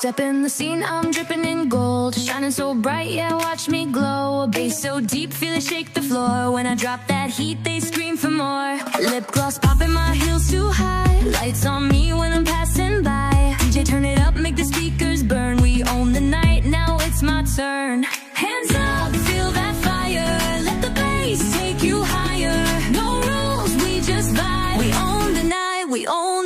Step in the scene, I'm dripping in gold. Shining so bright, yeah, watch me glow. A bass so deep, feel it shake the floor. When I drop that heat, they scream for more. Lip gloss popping, my heels too high. Lights on me when I'm passing by. DJ, turn it up, make the speakers burn. We own the night, now it's my turn. Hands up, feel that fire. Let the bass take you higher. No rules, we just vibe. We own the night, we own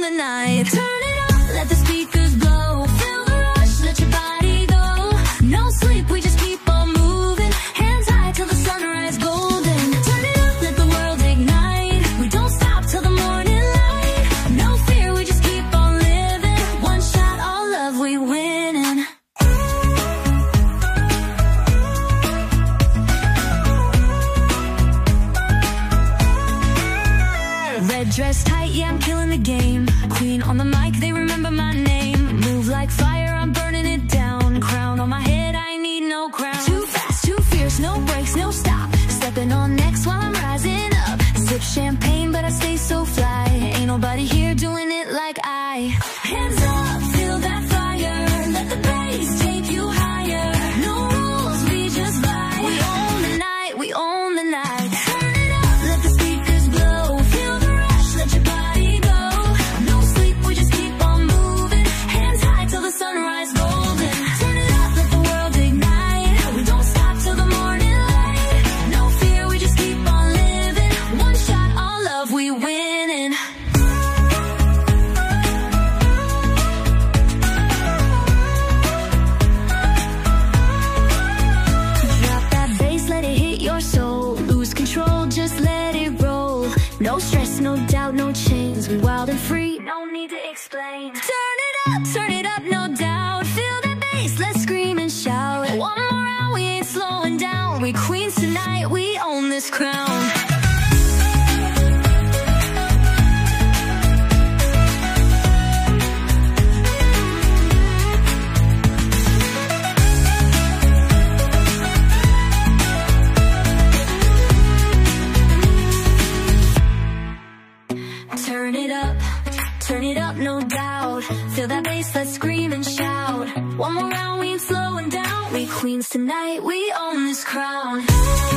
means tonight we own this crown.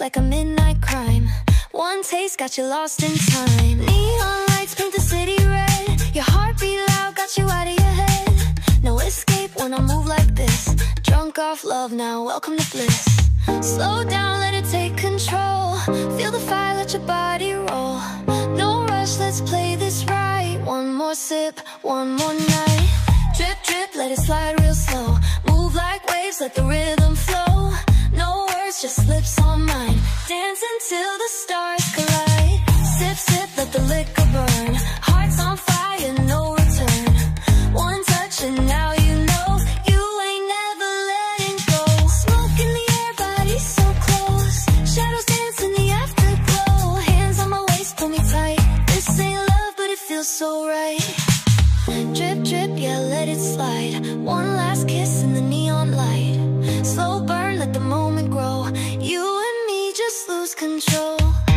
like a midnight crime. One taste got you lost in time. Neon lights paint the city red. Your heartbeat loud got you out of your head. No escape when I move like this. Drunk off love now, welcome to bliss. Slow down, let it take control. Feel the fire, let your body roll. No rush, let's play this right. One more sip, one more night. Drip, drip, let it slide real slow. Move like waves, let the rhythm flow just slips on mine. Dance until the stars collide. Control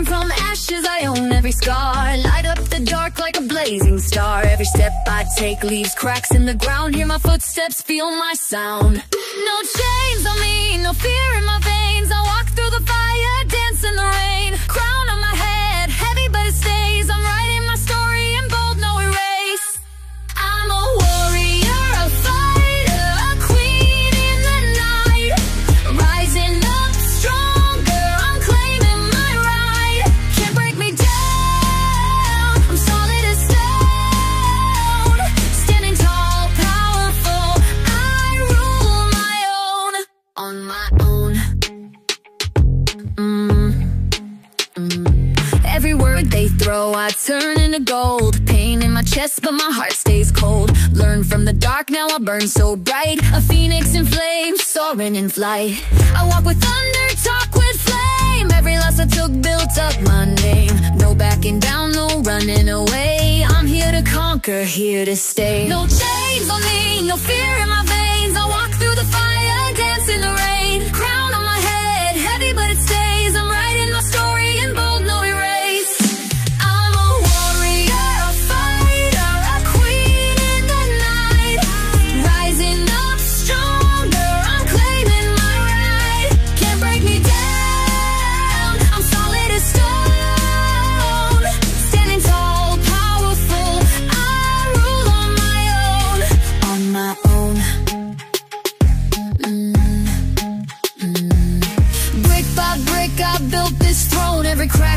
Rising from ashes, I own every scar. Light up the dark like a blazing star. Every step I take leaves cracks in the ground. Hear my footsteps, feel my sound. No chains on me, no fear in my veins. I walk through the fire, dance in the rain. Crown on my head, heavy but it stays. I'm writing throw, I turn gold. Pain in my chest, but my heart stays cold. Learn from the dark, now I burn so bright. A phoenix in flames, soaring in flight. I walk with thunder, talk with flame. Every loss I took built up my name. No backing down, no running away. I'm here to conquer, here to stay. No chains on me, no fear in my veins. I walk through the fire, dance in the rain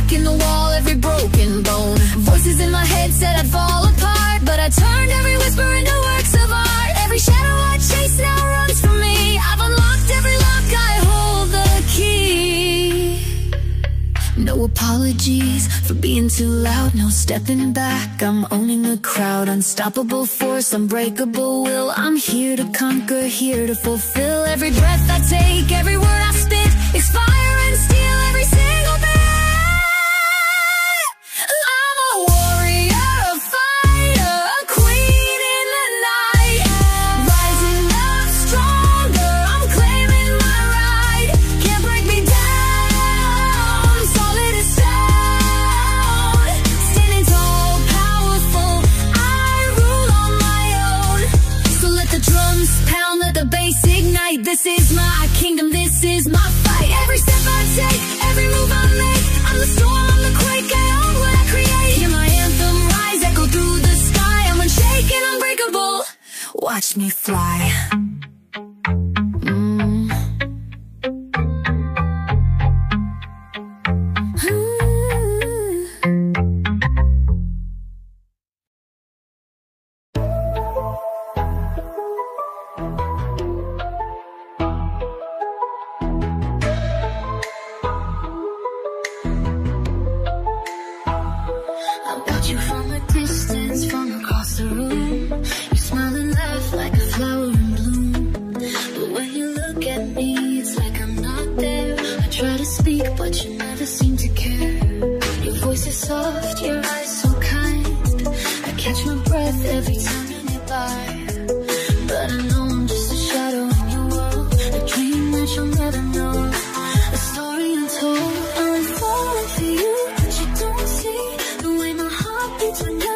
crack in the wall, every broken bone. Voices in my head said I'd fall apart, but I turned every whisper into works of art. Every shadow I chase now runs from me. I've unlocked every lock, I hold the key. No apologies for being too loud, no stepping back. I'm owning the crowd, unstoppable force, unbreakable will. I'm here to conquer, here to fulfill every breath I take, every word I spit. Is fire this is my fight. Every step I take, every move I make, I'm the storm, the quake, I own what I create. Hear my anthem rise, echo through the sky. I'm unshaken, unbreakable. Watch me fly. Heart beats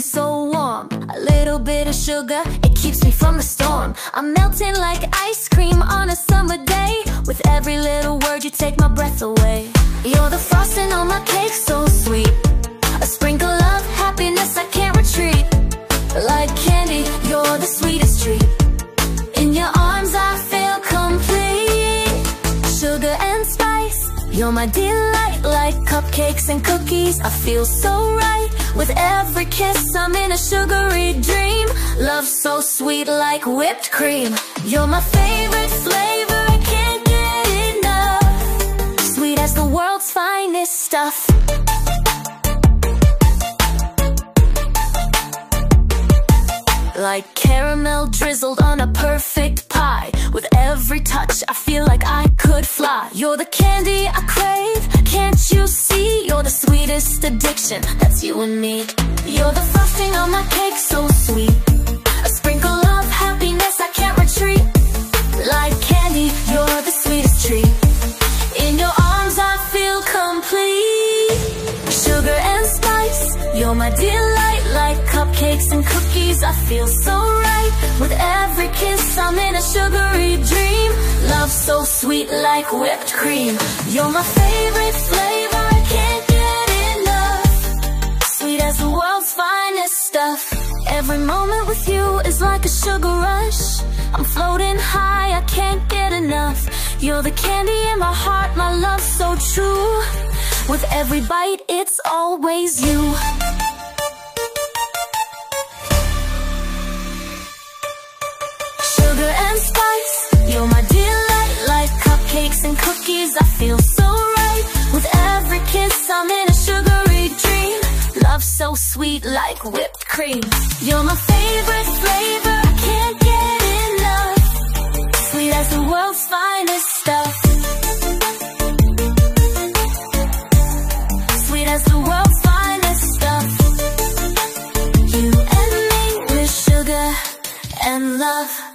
so warm. A little bit of sugar, it keeps me from the storm. I'm melting like ice cream on a summer day. With every little word, you take my breath away. You're the frosting on my cake, so sweet. A sprinkle of happiness I can't retreat. Like candy, you're the sweetest treat. In your arms, I feel complete. Sugar and spice, you're my delight. Like cupcakes and cookies, I feel so right. With every kiss, I'm in a sugary dream. Love so sweet, like whipped cream. You're my favorite flavor, I can't get enough. Sweet as the world's finest stuff. Like caramel drizzled on a perfect pie. With every touch, I feel like I could fly. You're the candy I crave, can't you see? You're the sweetest addiction, that's you and me. You're the frosting on my cake, so sweet. A sprinkle of happiness, I can't retreat. Like candy, you're the sweetest treat. In your arms, I feel complete. Sugar and spice, you're my delight. Like cupcakes and cookies, I feel so right. With every kiss, I'm in a sugary dream. Love so sweet like whipped cream. You're my favorite flavor, I can't get enough. Sweet as the world's finest stuff. Every moment with you is like a sugar rush. I'm floating high, I can't get enough. You're the candy in my heart, my love so true. With every bite, it's always you. I feel so right. With every kiss I'm in a sugary dream. Love so sweet like whipped cream. You're my favorite flavor, I can't get enough. Sweet as the world's finest stuff. Sweet as the world's finest stuff. You and me, with sugar and love.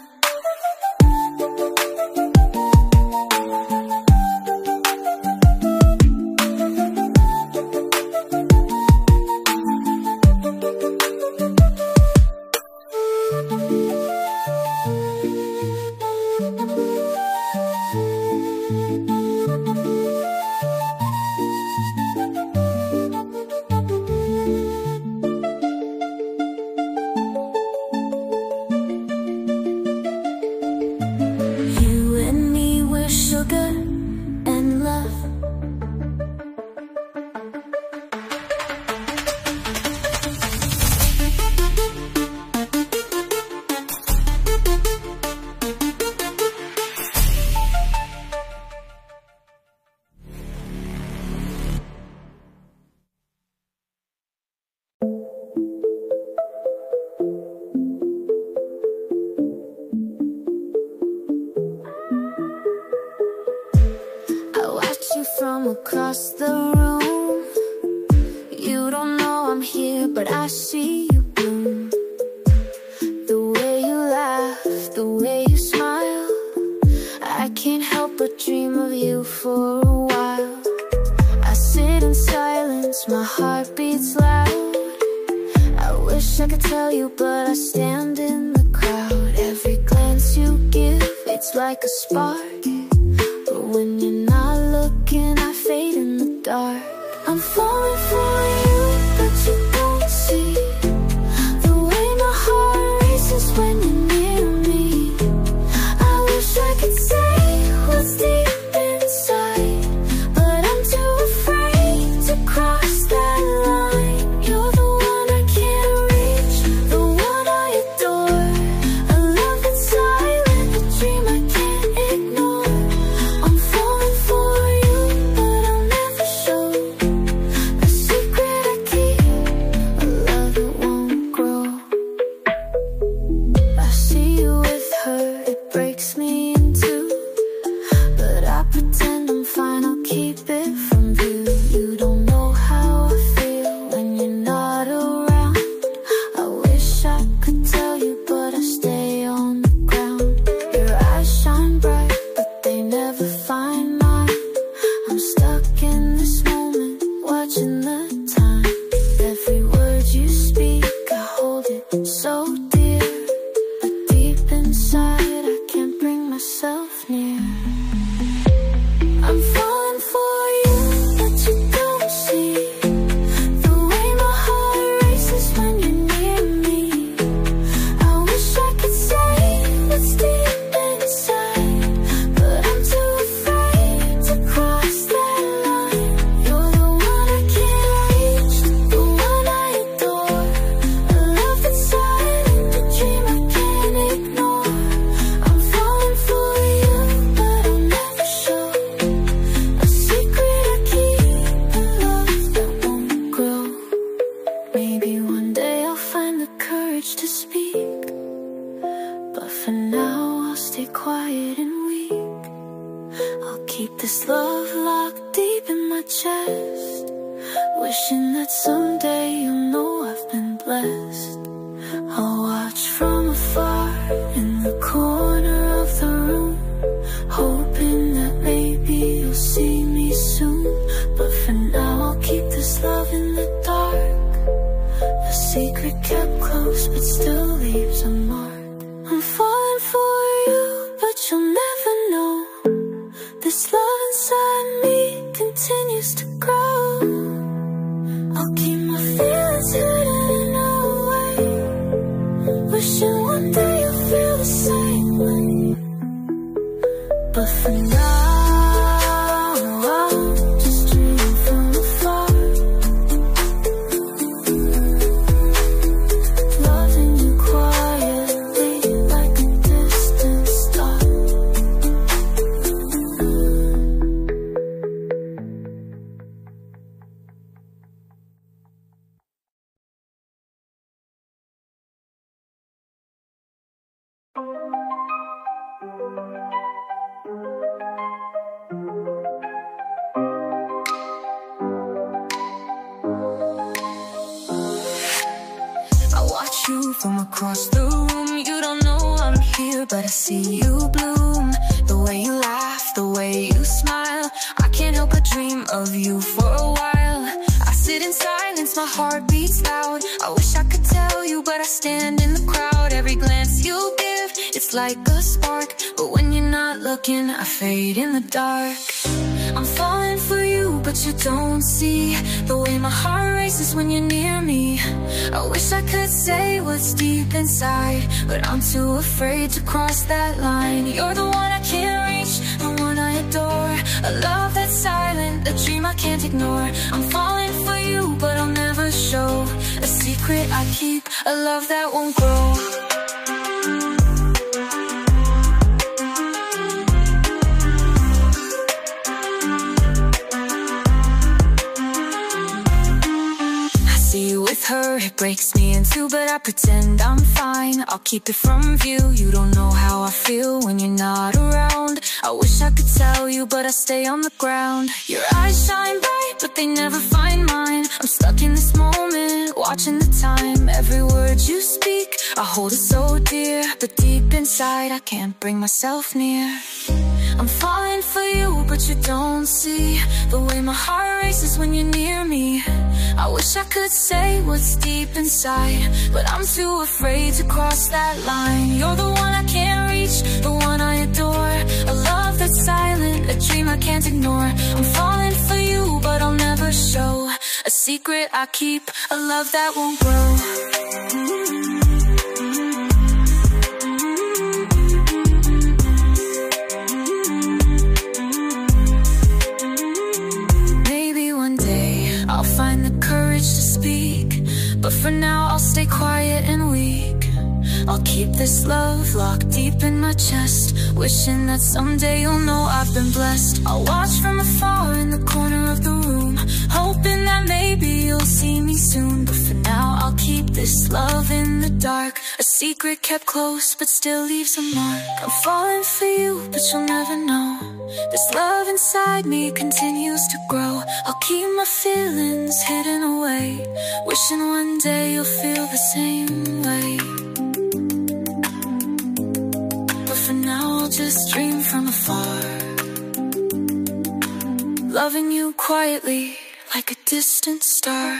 Pretend I'm fine, I'll keep it from view. You don't know how I feel when you're not around. I wish I could tell you, but I stay on the ground. Your eyes shine bright, but they never find mine. I'm stuck in this moment, watching the time. Every word you speak, I hold it so dear. But deep inside, I can't bring myself near. I'm falling for you, but you don't see The way my heart races when you're near me. I wish I could say what's deep inside But I'm too afraid to cross that line. You're the one I can't reach, the one I adore. A love that's silent, a dream I can't ignore. I'm falling for you, but I'll never show A secret I keep, a love that won't grow keep this love locked deep in my chest Wishing that someday you'll know I've been blessed. I'll watch from afar in the corner of the room Hoping that maybe you'll see me soon. But for now I'll keep this love in the dark. A secret kept close but still leaves a mark. I'm falling for you but you'll never know. This love inside me continues to grow. I'll keep my feelings hidden away Wishing one day you'll feel the same way just dream from afar. Loving you quietly like a distant star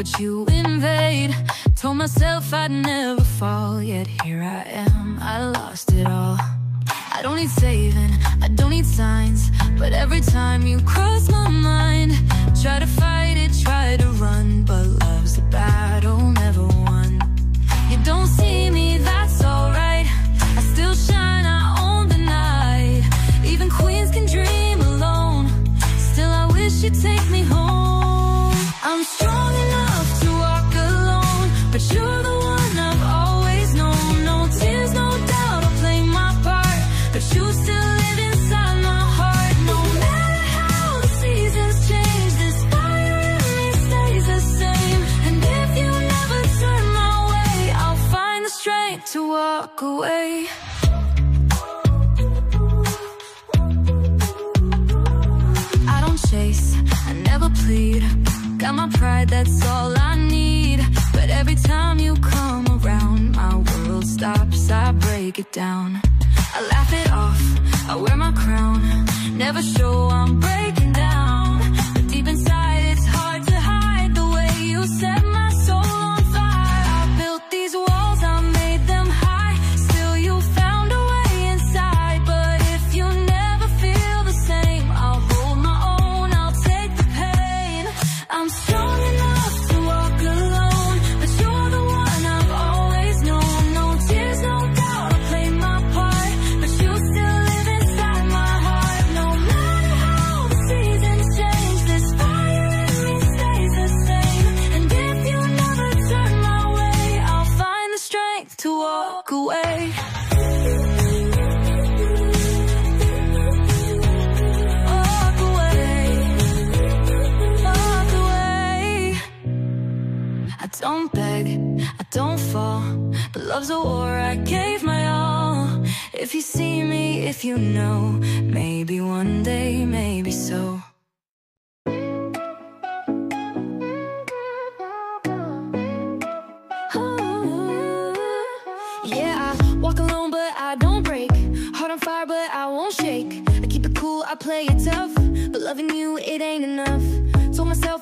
but you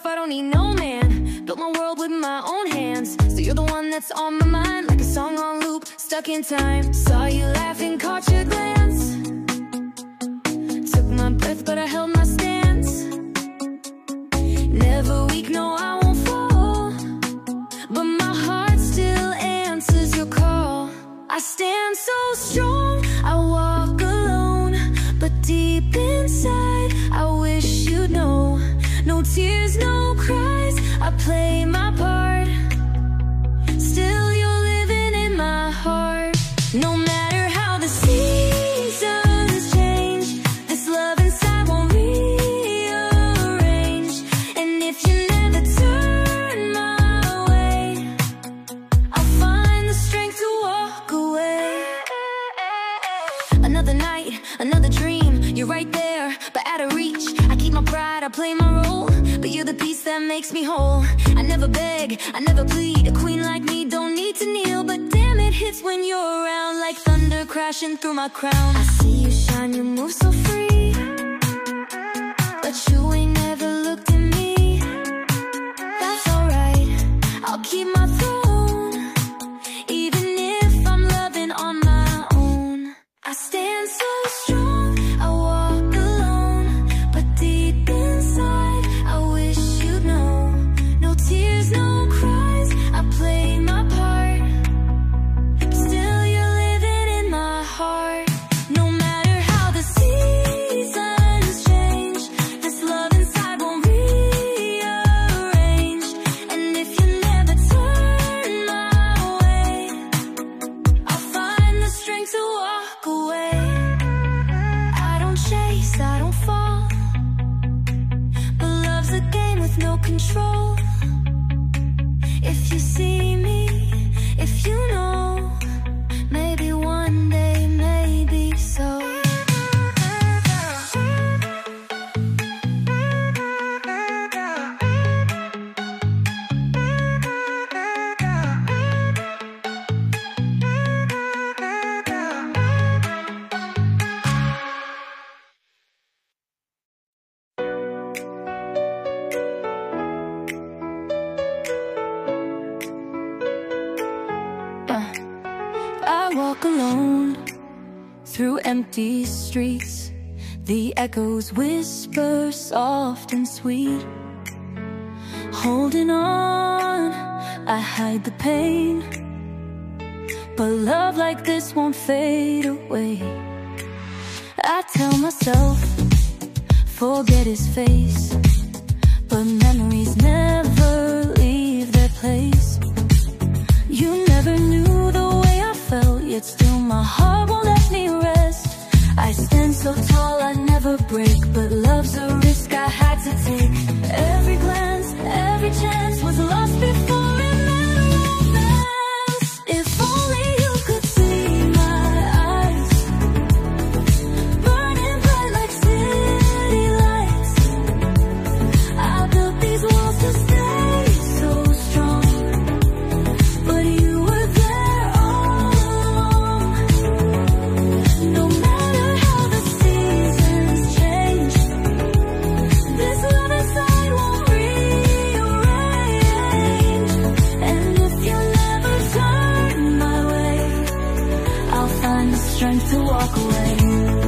I don't need no man. Built my world with my own hands. So you're the one that's on my mind Like a song on loop, stuck in time. Saw you laughing, caught your glance. Took my breath but I held my stance. Never weak, no I won't fall. But my heart still answers your call. I stand so strong. tears, no cries. I play my part. that makes me whole. I never beg, I never plead. A queen like me don't need to kneel. But damn it hits when you're around Like thunder crashing through my crown. I see you shine, you move so free. But you ain't never looked at me. That's alright, I'll keep my throne. Even if I'm loving on my own. I stand so empty streets. The echoes whisper soft and sweet. Holding on, I hide the pain. But love like this won't fade away. I tell myself, forget his face. But memories never leave their place. You never knew the way I felt, yet still my heart won't let me rest. I stand so tall, I never break, but love's a risk I had to take. Every glance, every chance was lost before. Here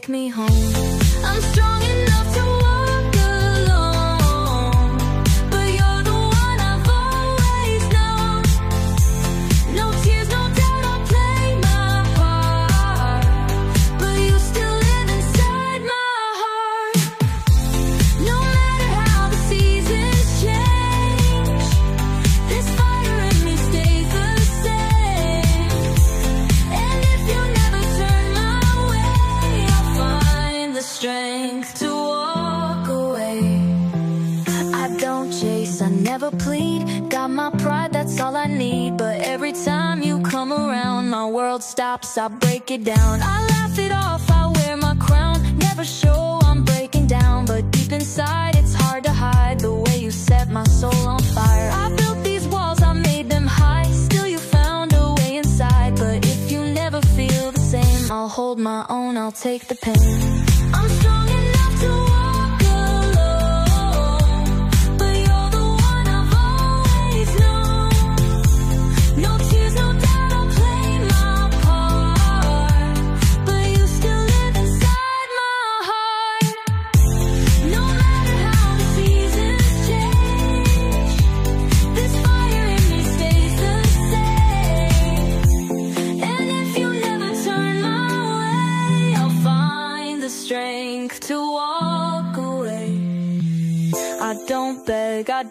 take me home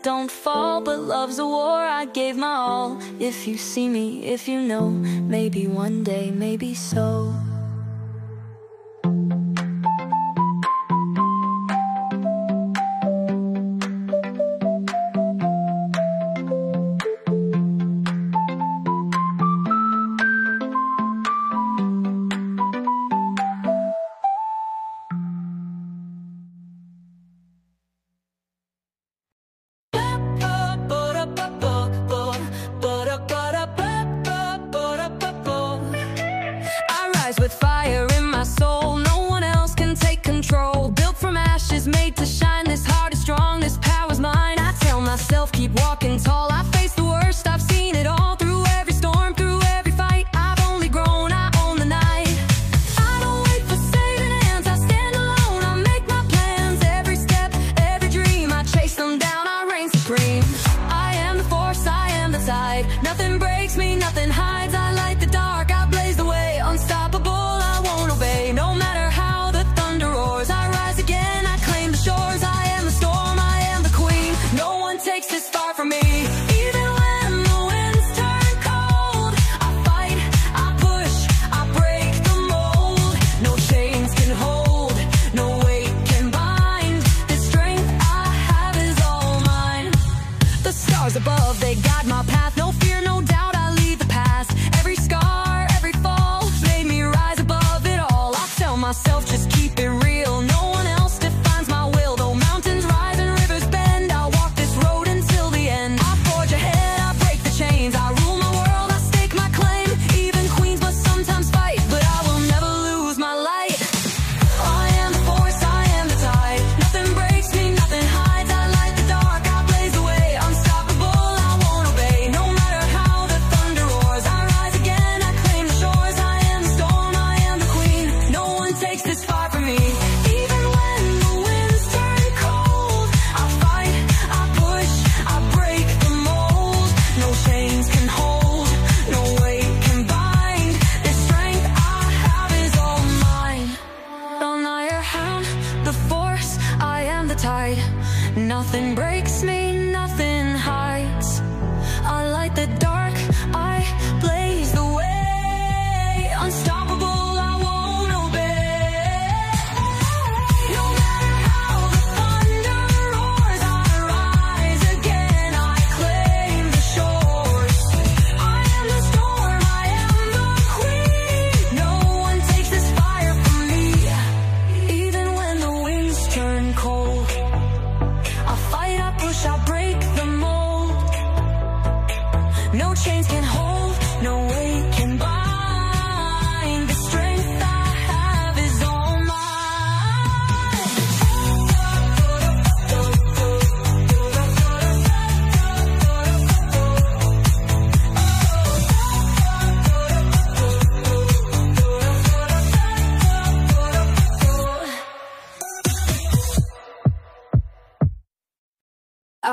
don't fall But love's a war, I gave my all. If you see me, if you know Maybe one day, maybe so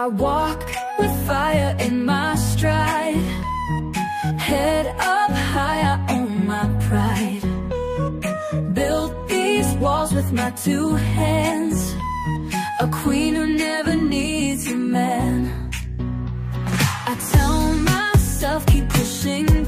I walk with fire in my stride Head up high, I own my pride. Built these walls with my two hands A queen who never needs a man. I tell myself keep pushing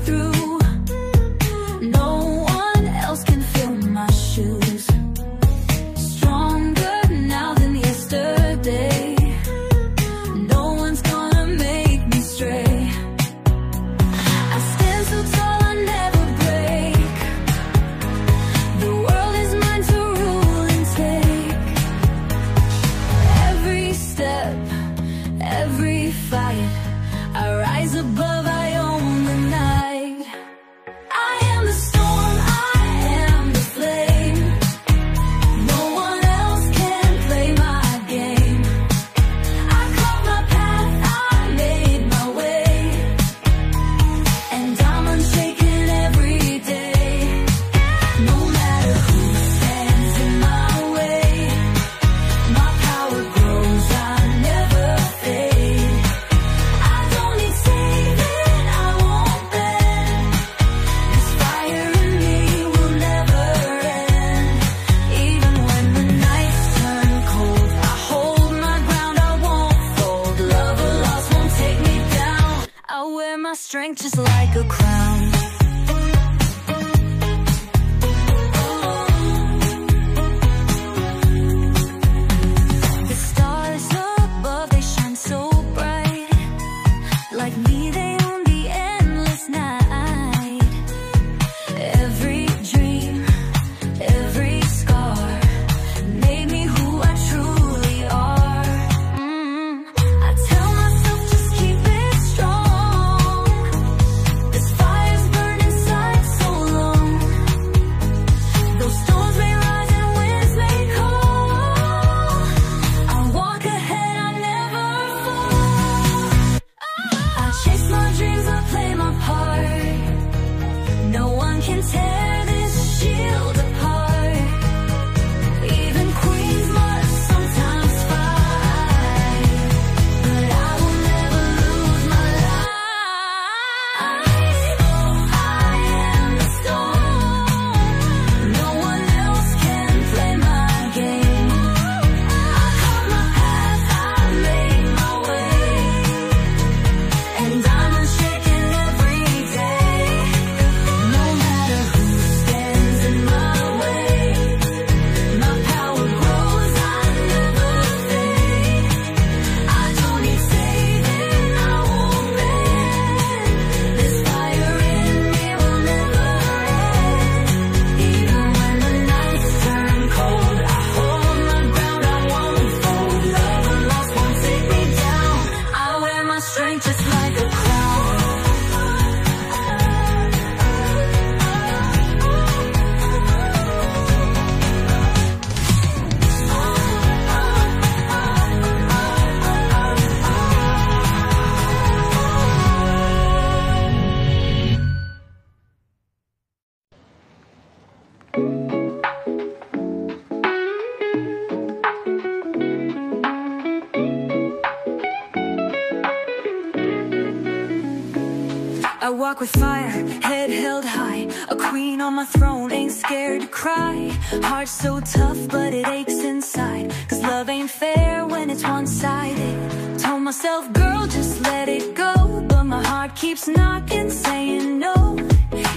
walk with fire, head held high. A queen on my throne, ain't scared to cry. Heart so tough, but it aches inside. Cause love ain't fair when it's one-sided. Told myself, girl, just let it go. But my heart keeps knocking, saying no.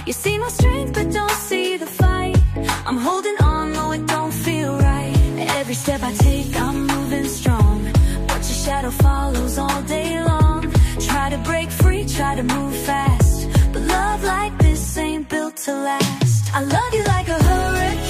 You see my strength, but don't see the fight. I'm holding on, though it don't feel right. Every step I take, I'm moving strong. But your shadow follows all day long. Try to break free, try to move fast ain't built to last. I love you like a hurricane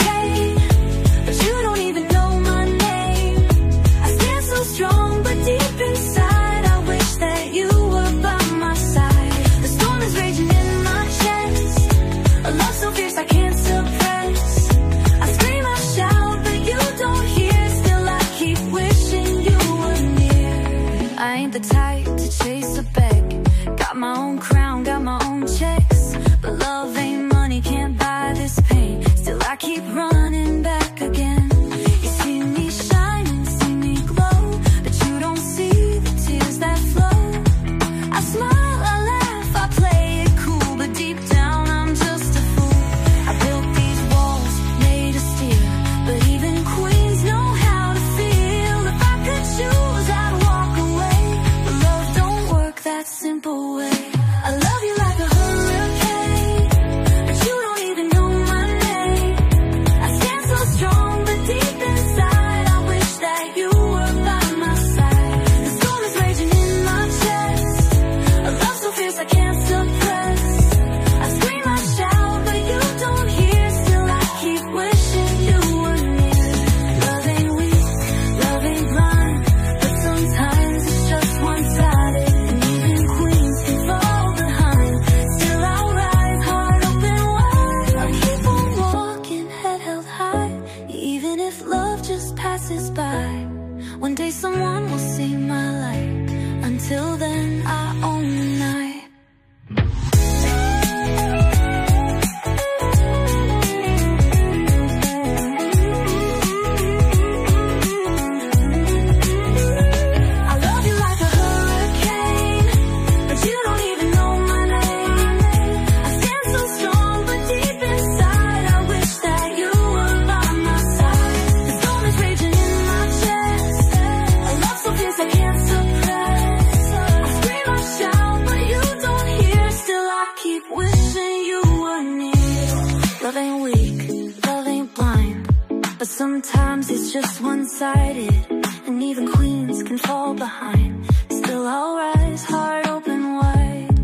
And even queens can fall behind. Still I'll rise, heart open wide.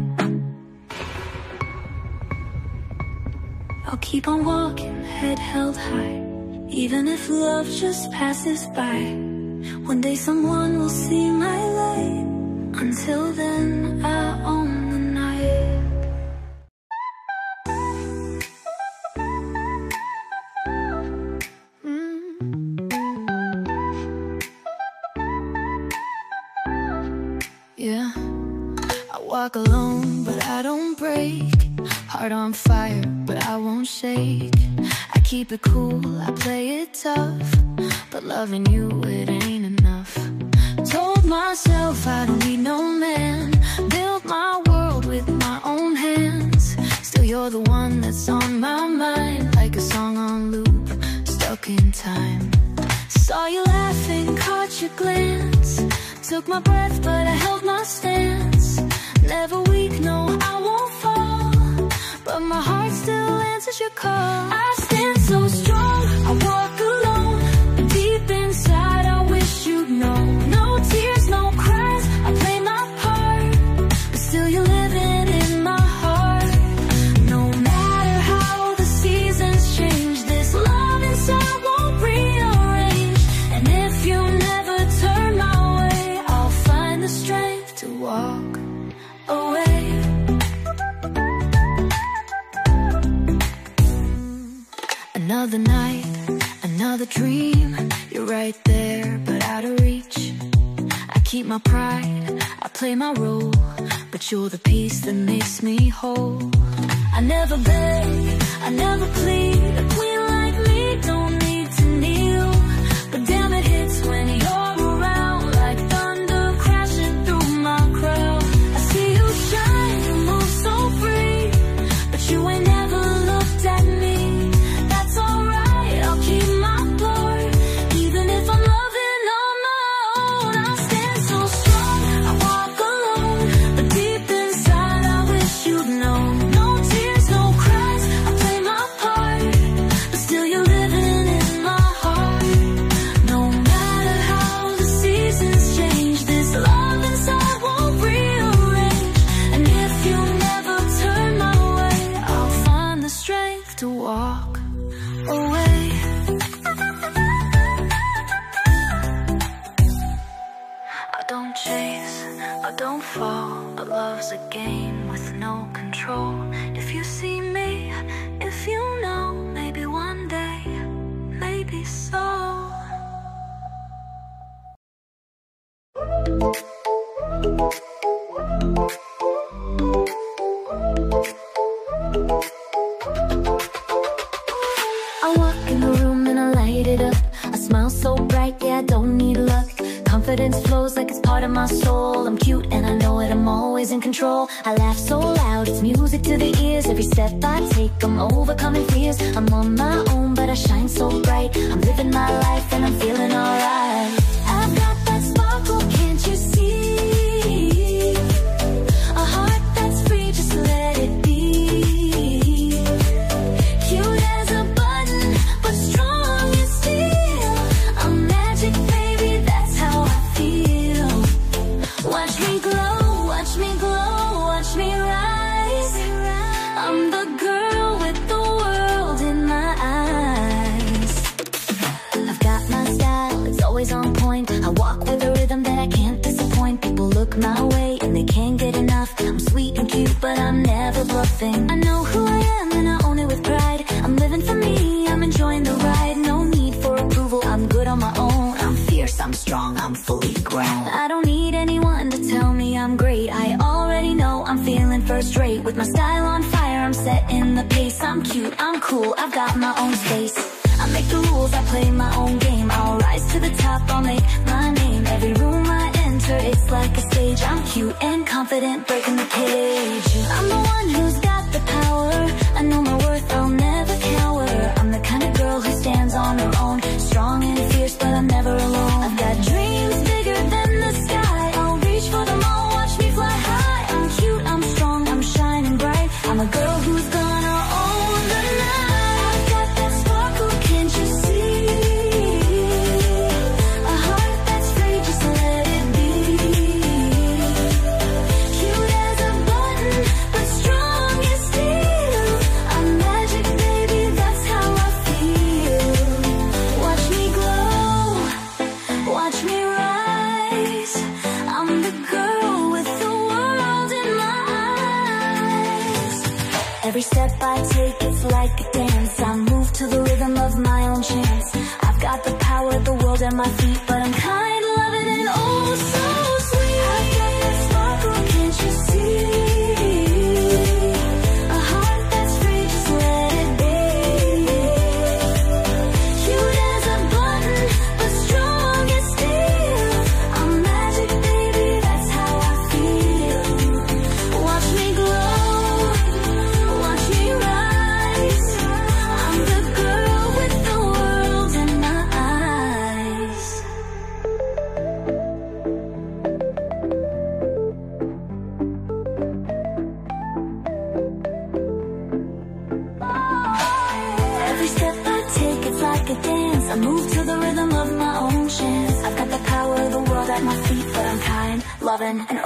I'll keep on walking, head held high Even if love just passes by. One day someone will see my light. Until then I own Heart on fire, but I won't shake. I keep it cool, I play it tough But loving you, it ain't enough. Told myself I don't need no man. Built my world with my own hands. Still you're the one that's on my mind Like a song on loop, stuck in time. Saw you laughing, caught your glance. Took my breath, but I held my stance. Never weak, no, I my heart still answers your call. I stand so strong, keep my pride, I play my role But you're the piece that makes me whole. I never beg, I never plead A queen like me don't need to kneel. But damn it hits when of my soul. I'm cute and I know it, I'm always in control. I laugh so loud, it's music to the ears. Every step I take, I'm overcoming fears. I'm on my own, but I shine so bright. I'm living my life and I'm feeling alright cool, I've got my own space. I make the rules, I play my own game. I'll rise to the top, I'll make my name. Every room I enter, it's like a stage. I'm cute and confident, breaking the cage. I'm the one who's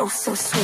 oh so sweet.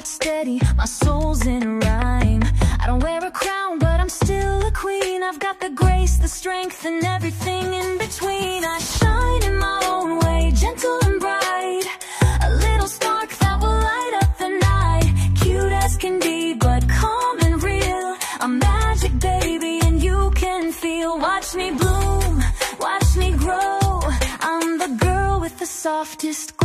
Heart's steady, my soul's in rhyme. I don't wear a crown, but I'm still a queen. I've got the grace, the strength, and everything in between. I shine in my own way, gentle and bright. A little spark that will light up the night. Cute as can be, but calm and real. I'm magic, baby, and you can feel. Watch me bloom, watch me grow. I'm the girl with the softest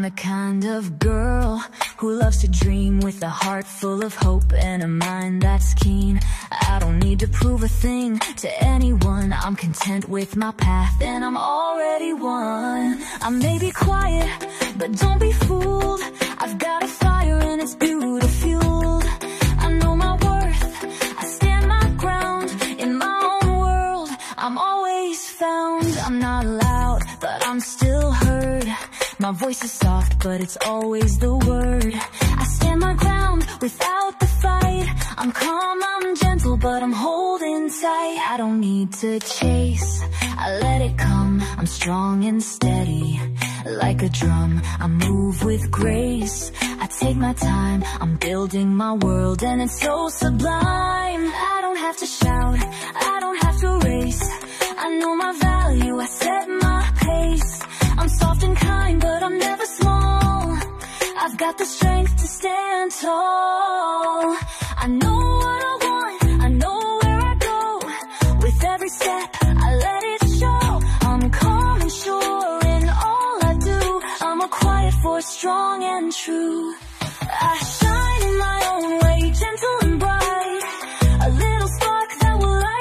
I'm the kind of girl who loves to dream with a heart full of hope and a mind that's keen. I don't need to prove a thing to anyone. I'm content with my path and I'm already one. I may be quiet, but don't be fooled. I've got a fire and it's beautiful. I know my worth. I stand my ground in my own world. I'm always found. I'm not loud, but I'm still heard. My voice is soft, but it's always the word. I stand my ground without the fight. I'm calm, I'm gentle, but I'm holding tight. I don't need to chase, I let it come. I'm strong and steady, like a drum I move with grace, I take my time. I'm building my world and it's so sublime. I don't have to shout, I don't have to race. I know my value, I set my pace I'm soft and kind, but I'm never small. I've got the strength to stand tall. I know what I want, I know where I go. With every step, I let it show. I'm calm and sure in all I do. I'm a quiet force, strong and true. I shine in my own way, gentle and bright. A little spark that will light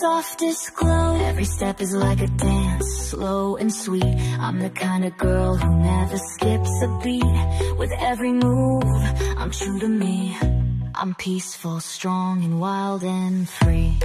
softest glow. Every step is like a dance, slow and sweet. I'm the kind of girl who never skips a beat. With every move, I'm true to me. I'm peaceful, strong and wild and free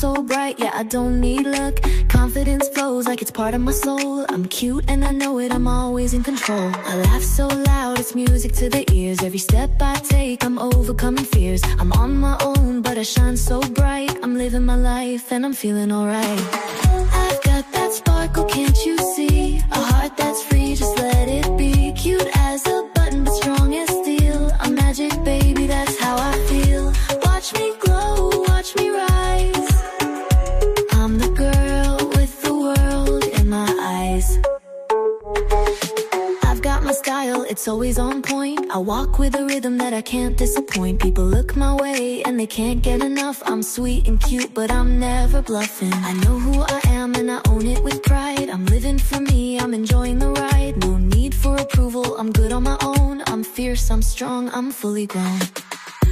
I don't need luck. Confidence flows like it's part of my soul. I'm cute and I know it, I'm always in control. I laugh so loud, it's music to the ears. Every step I take, I'm overcoming fears. I'm on my own, but I shine so bright. I'm living my life and I'm feeling alright. I've got that sparkle, can't you see? Walk with a rhythm that I can't disappoint. People look my way and they can't get enough. I'm sweet and cute, but I'm never bluffing. I know who I am and I own it with pride. I'm living for me, I'm enjoying the ride. No need for approval, I'm good on my own. I'm fierce, I'm strong, I'm fully grown.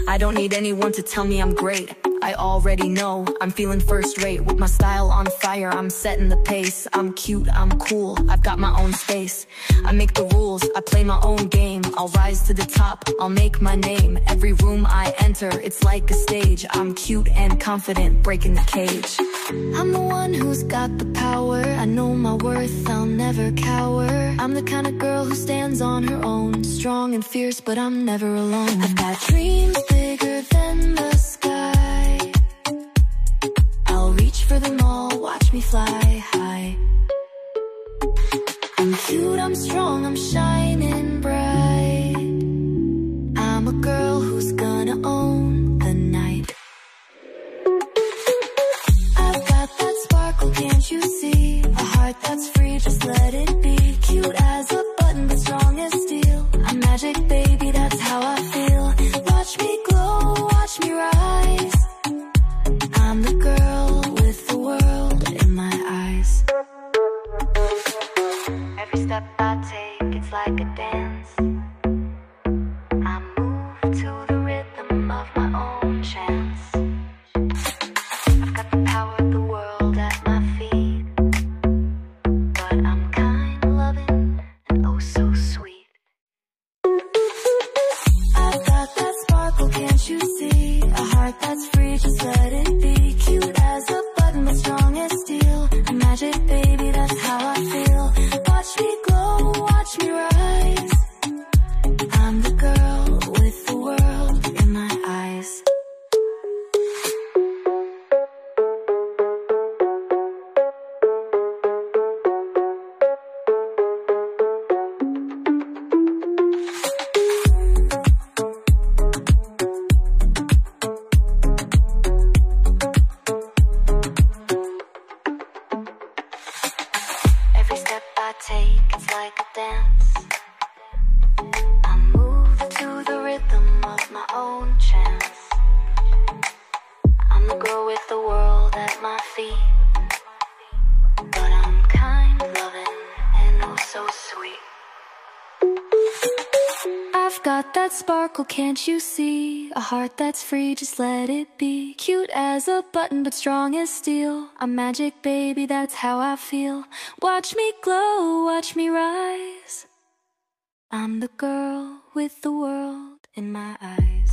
I don't need anyone to tell me I'm great I already know. I'm feeling first rate with my style on fire. I'm setting the pace. I'm cute, I'm cool. I've got my own space. I make the rules, I play my own game. I'll rise to the top, I'll make my name. Every room I enter, it's like a stage. I'm cute and confident, breaking the cage. I'm the one who's got the power. I know my worth, I'll never cower. I'm the kind of girl who stands on her own Strong and fierce, but I'm never alone. I've got dreams bigger than the sky reach for them all, watch me fly high. I'm cute, I'm strong, I'm shining bright. I'm a girl who's gonna own the night. I've got that sparkle, can't you see? A heart that's free, just let it be. Cute as a button, but strong as steel. I'm magic, baby, that's how I feel. Watch me glow, watch me rise can't you see? A heart that's free, just let it be. Cute as a button, but strong as steel. I'm magic, baby, that's how I feel. Watch me glow, watch me rise. I'm the girl with the world in my eyes.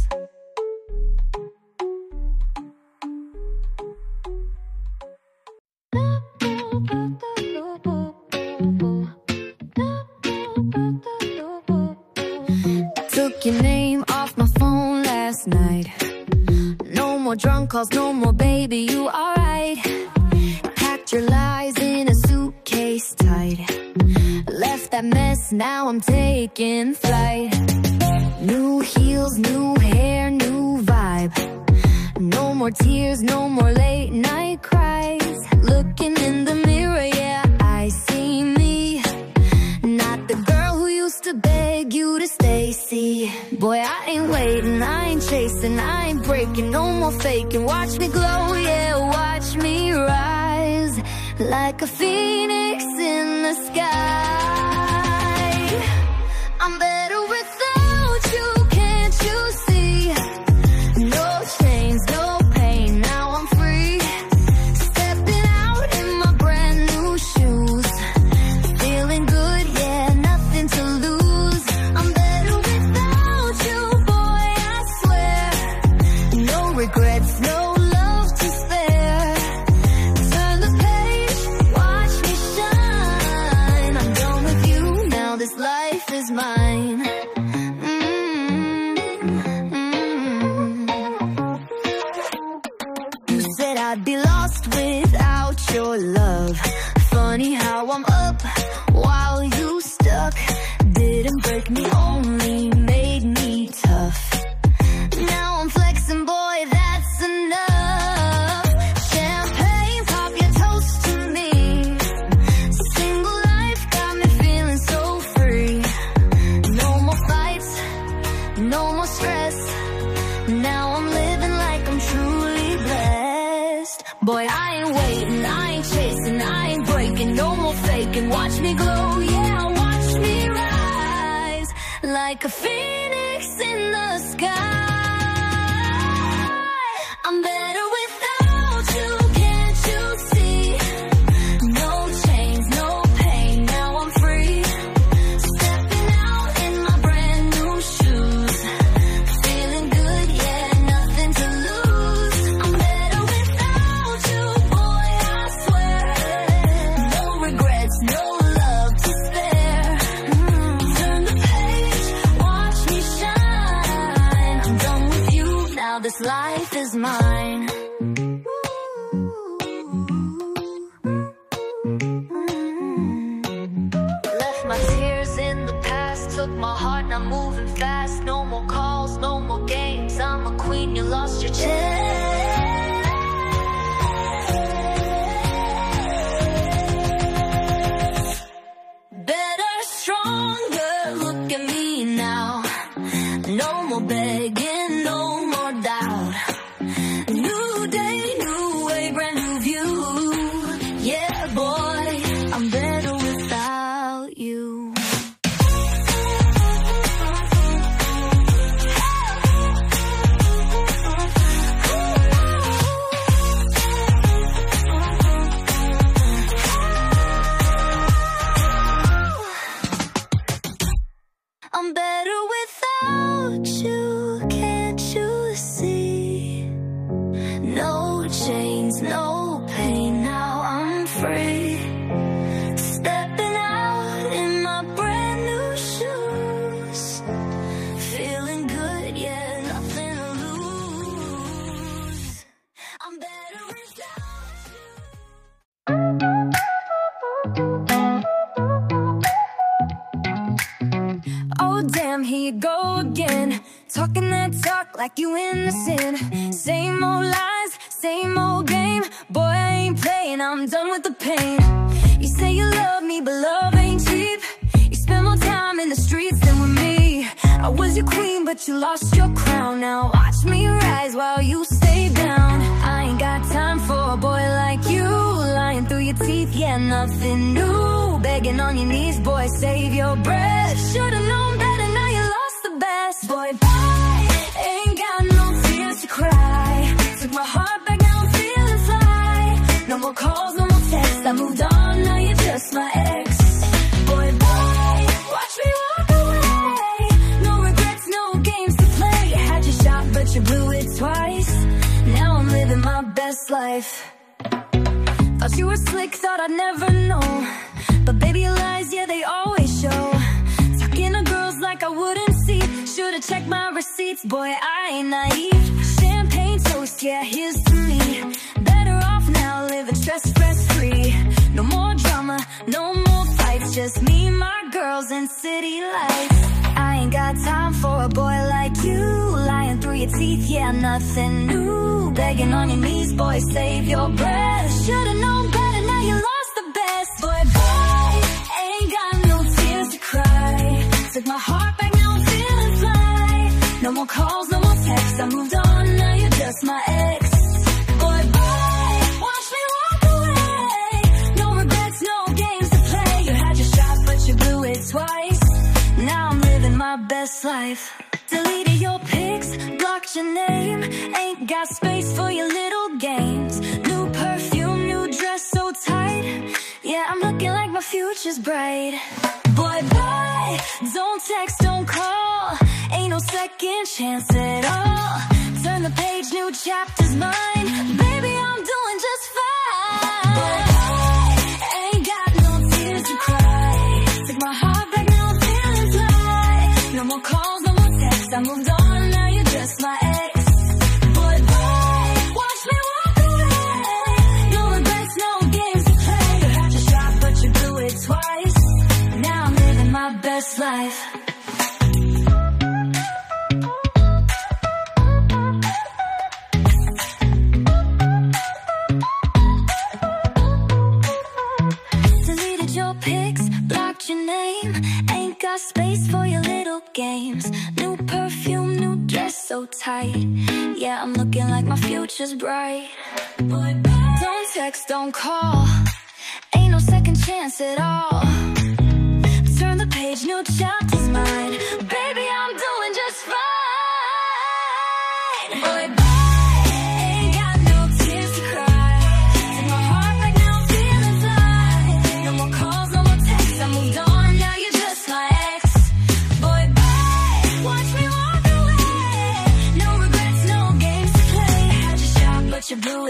Calls, no more baby, you alright. Packed your lies in a suitcase tight. Left that mess, now I'm taking flight. New heels, new hair, new vibe. No more tears, no more late night cries. Looking in the No more faking. Watch me glow, yeah, watch me rise like a phoenix in the sky. I'm better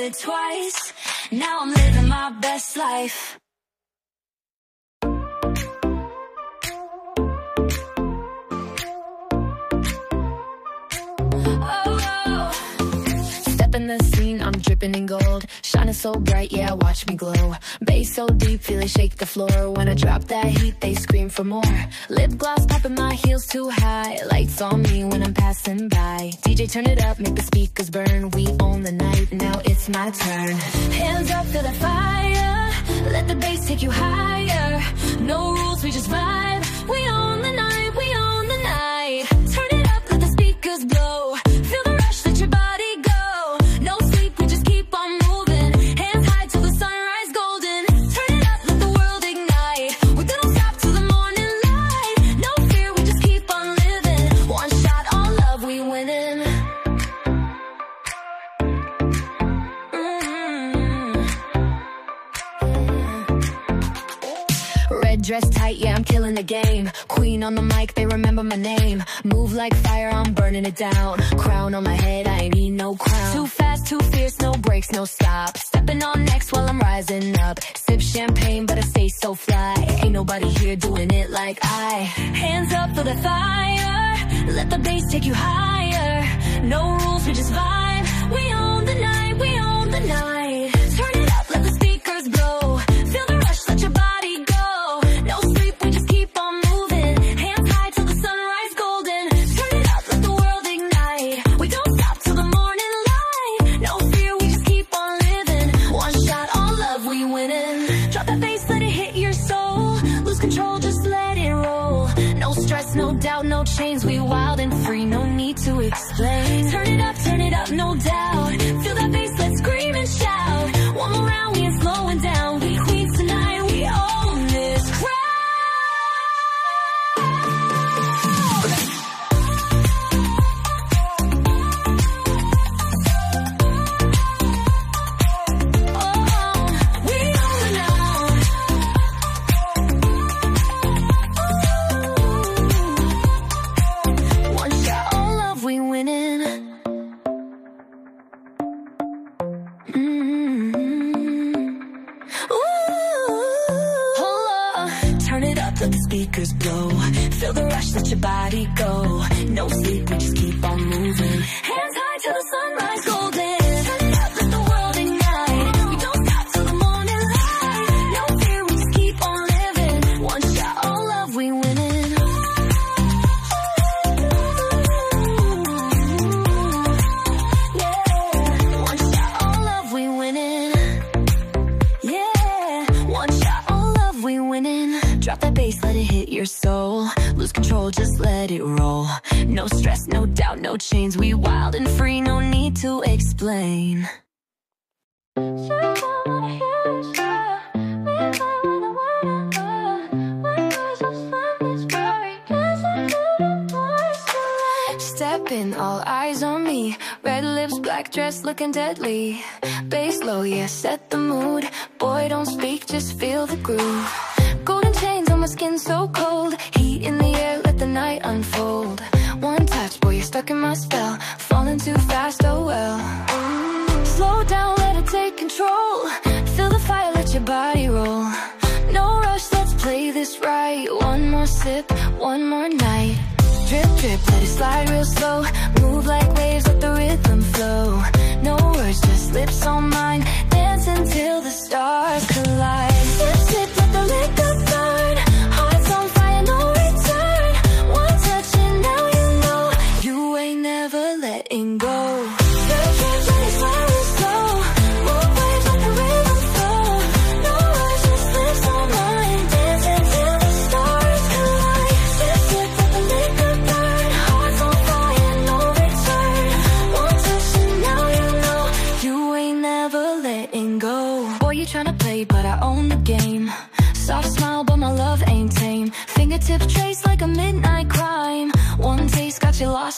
it twice. Now I'm living my best life. Oh, oh. Step in the sea dripping in gold. Shining so bright, yeah, watch me glow. Bass so deep, feel it shake the floor. When I drop that heat, they scream for more. Lip gloss popping, my heels too high. Lights on me when I'm passing by. DJ, turn it up, make the speakers burn. We own the night, now it's my turn. Hands up, feel the fire. Let the bass take you higher. No rules, we just vibe. We own killing the game. Queen on the mic, they remember my name. Move like fire, I'm burning it down. Crown on my head, I ain't need no crown. Too fast, too fierce, no breaks, no stop. Stepping on next while I'm rising up. Sip champagne, but I stay so fly. Ain't nobody here doing it like I. Hands up for the fire. Let the bass take you higher. No rules, we just vibe. We own the night, we own the night. No doubt. Blow. Feel the rush, let your body go. No sleep, we just keep on moving. Hands high till the sunrise No stress, no doubt, no chains. We wild and free, no need to explain. Stepping, all eyes on me. Red lips, black dress, looking deadly. Bass low, yeah, set the mood. Boy, don't speak, just feel the groove. Golden chains on my skin, so cold. Heat in the air, let the night unfold. One touch, boy, you're stuck in my spell. Falling too fast, oh well. Slow down, let it take control. Feel the fire, let your body roll. No rush, let's play this right. One more sip, one more night. Drip, drip, let it slide real slow. Move like waves, let the rhythm flow. No words, just lips on mine. Dance until the stars collide.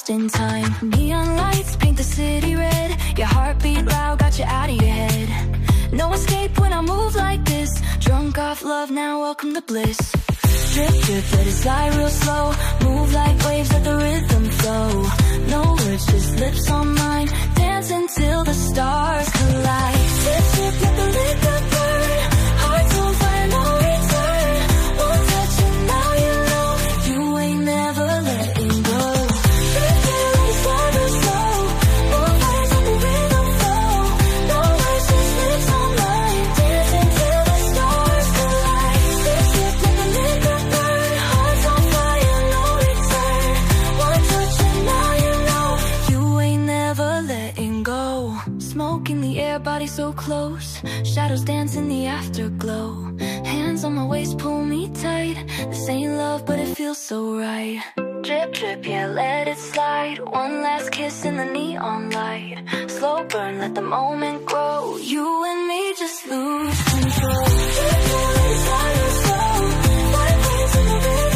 Lost in time. Neon lights paint the city red. Your heartbeat loud, got you out of your head. No escape when I move like this. Drunk off love, now welcome to bliss. Drip, drip, let it slide real slow. Move like waves, let the rhythm flow. No words, just lips on mine. Dance until the stars collide. Sip, sip, let the liquor feels so right. Drip, drip, yeah, let it slide. One last kiss in the neon light. Slow burn, let the moment grow. You and me just lose control. Drip, drip, slide, slow White waves in the rhythm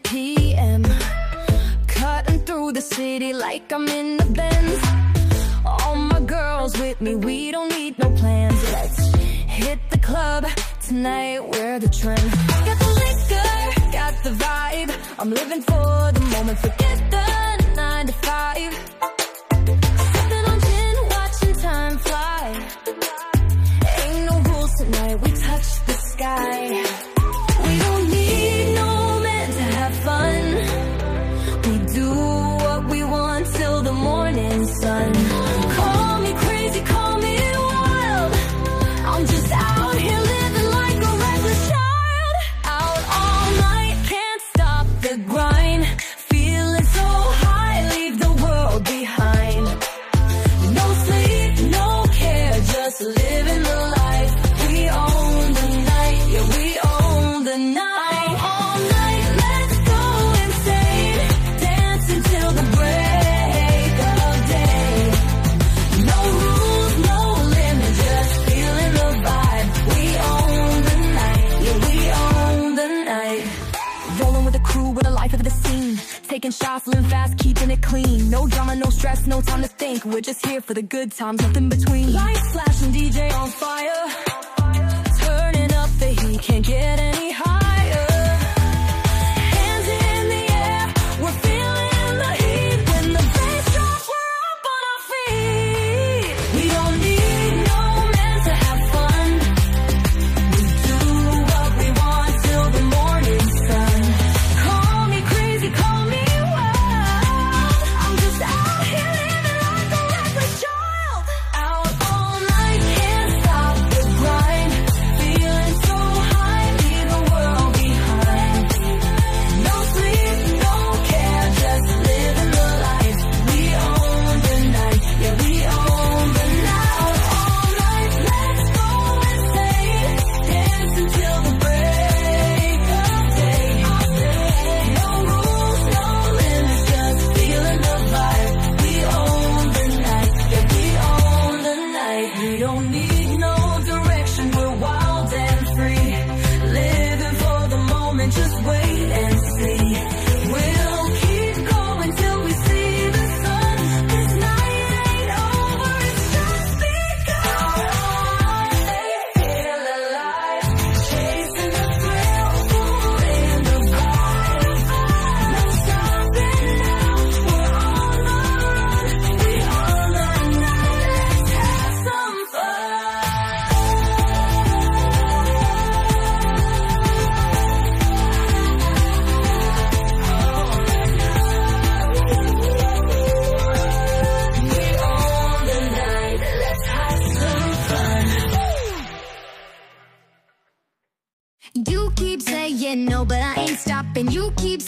p.m. Cutting through the city like I'm in the Benz. All my girls with me, we don't need no plans. Let's hit the club tonight, we're the trend. Got the liquor, got the vibe. I'm living for the moment, forget the nine to five. Sipping on gin, watching time fly. Ain't no rules tonight, we touch the sky. Morning sun. Clean. No drama, no stress, no time to think. We're just here for the good times, nothing between. Lights flashing, DJ on fire. Turning up the heat, can't get any higher.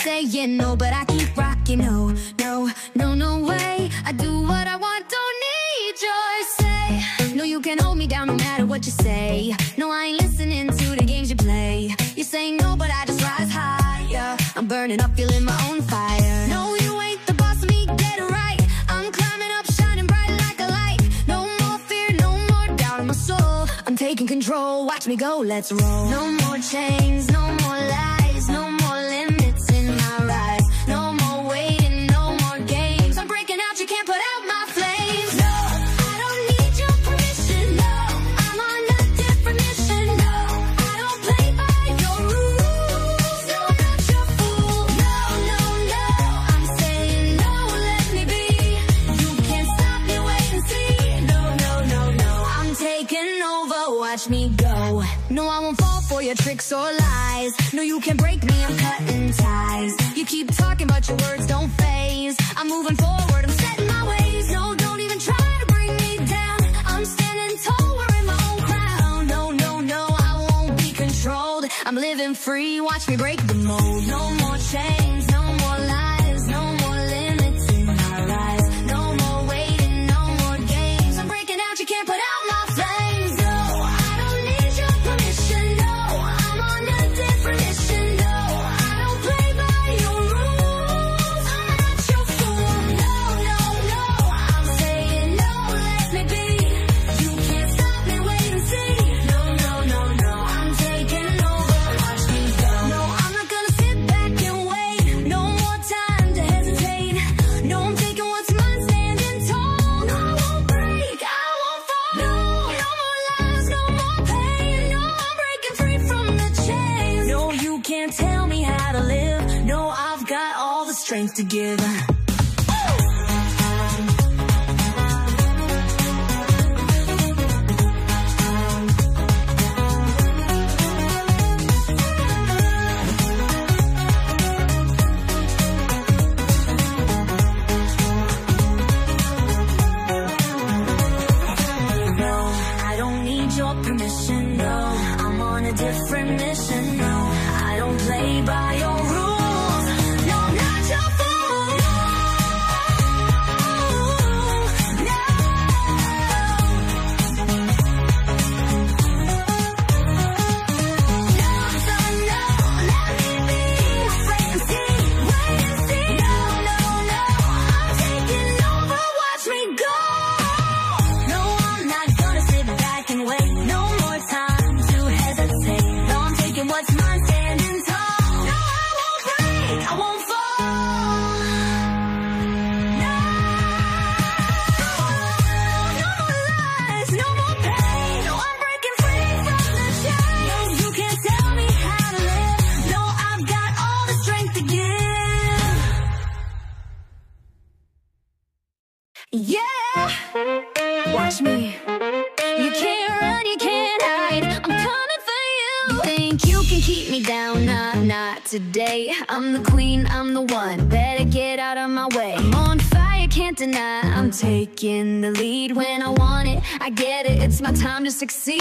Saying no, but I keep rocking. No, no, no, no way. I do what I want, don't need your say. No, you can't hold me down no matter what you say. No, I ain't listening to the games you play. You say no, but I just rise higher. I'm burning up, feeling my own fire. No, you ain't the boss of me, get it right. I'm climbing up, shining bright like a light. No more fear, no more doubt in my soul. I'm taking control, watch me go, let's roll. No more chains, no more lies, lies. No, you can't break me, I'm cutting ties. You keep talking, but your words don't succeed.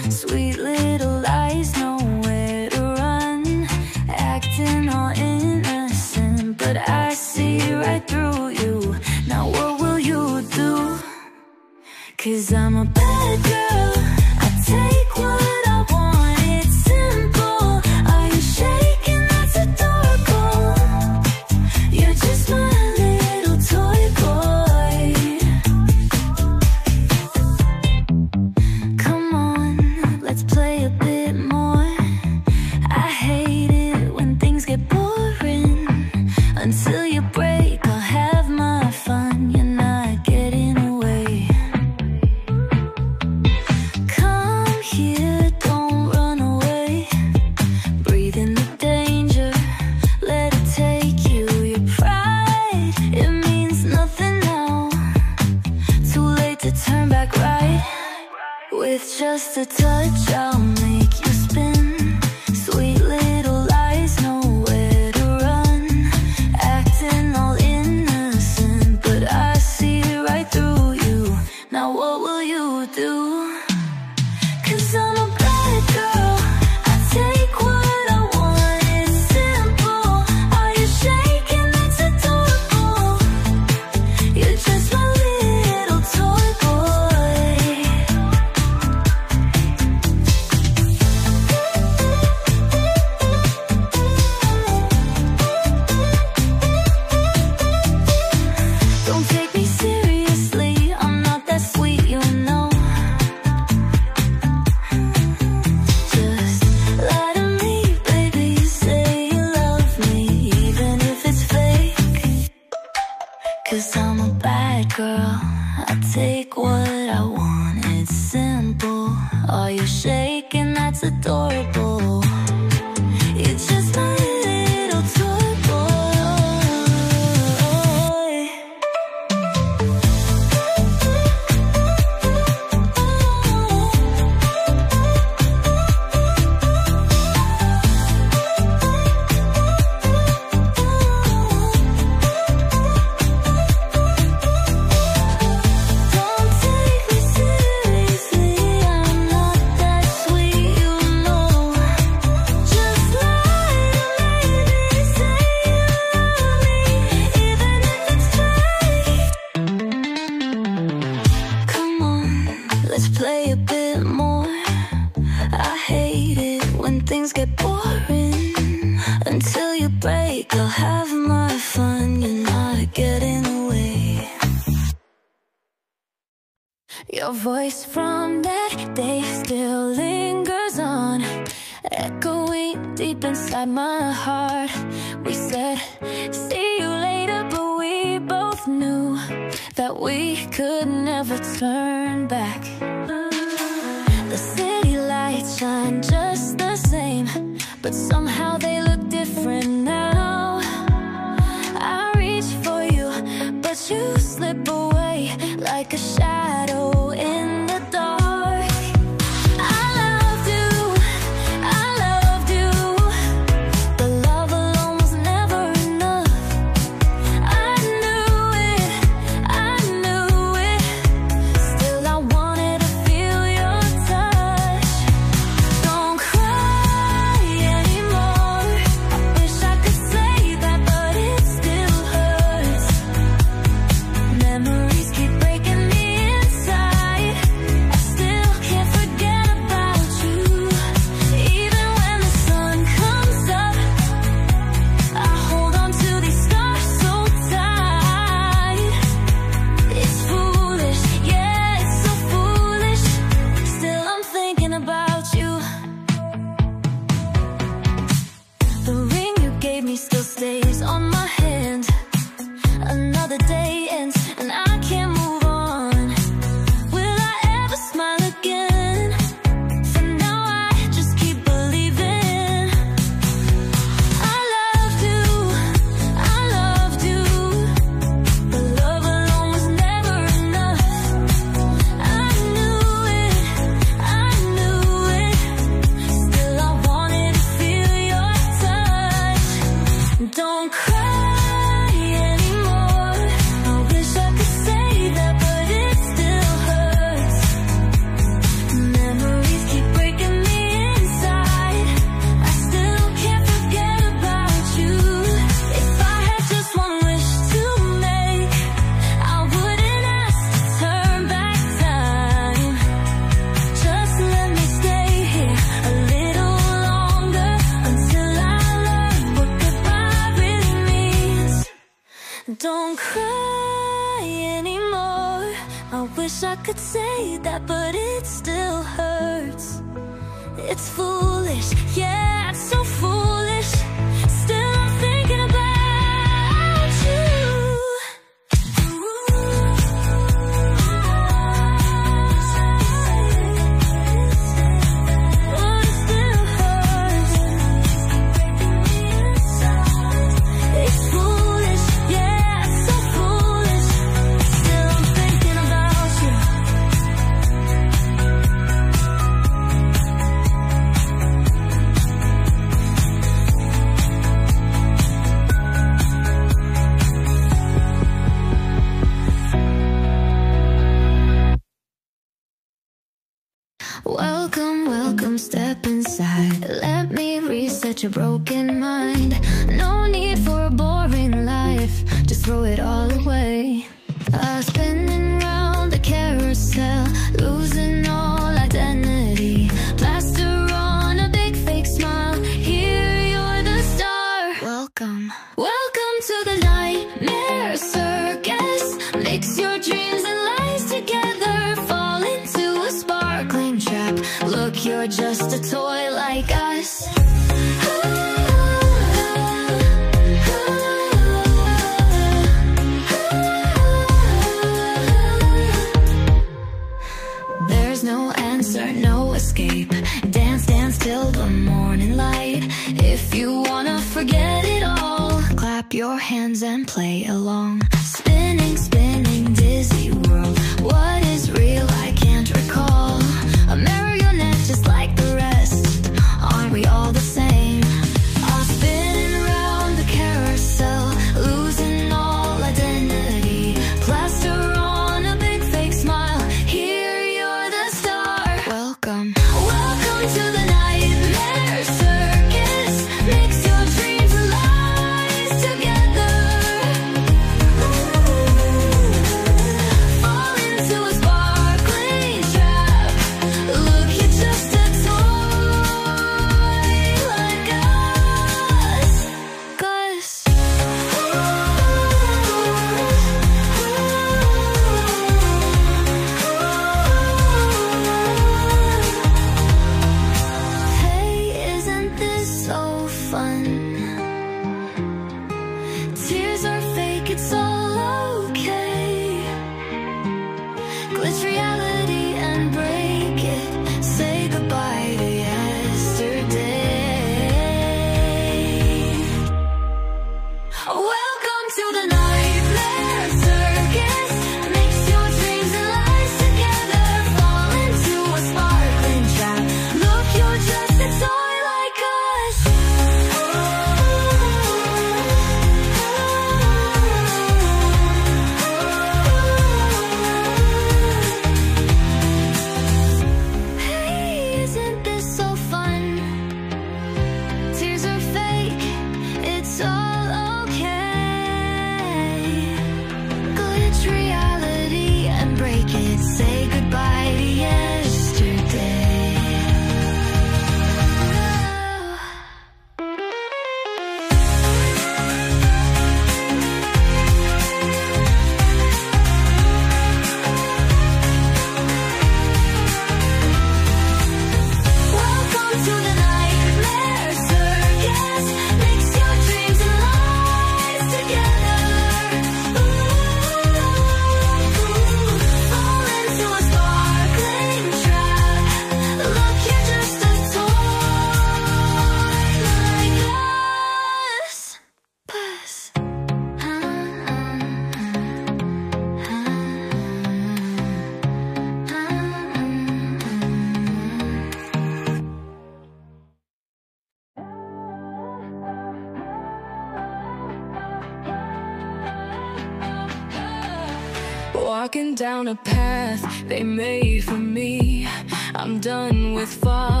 They made for me. I'm done with following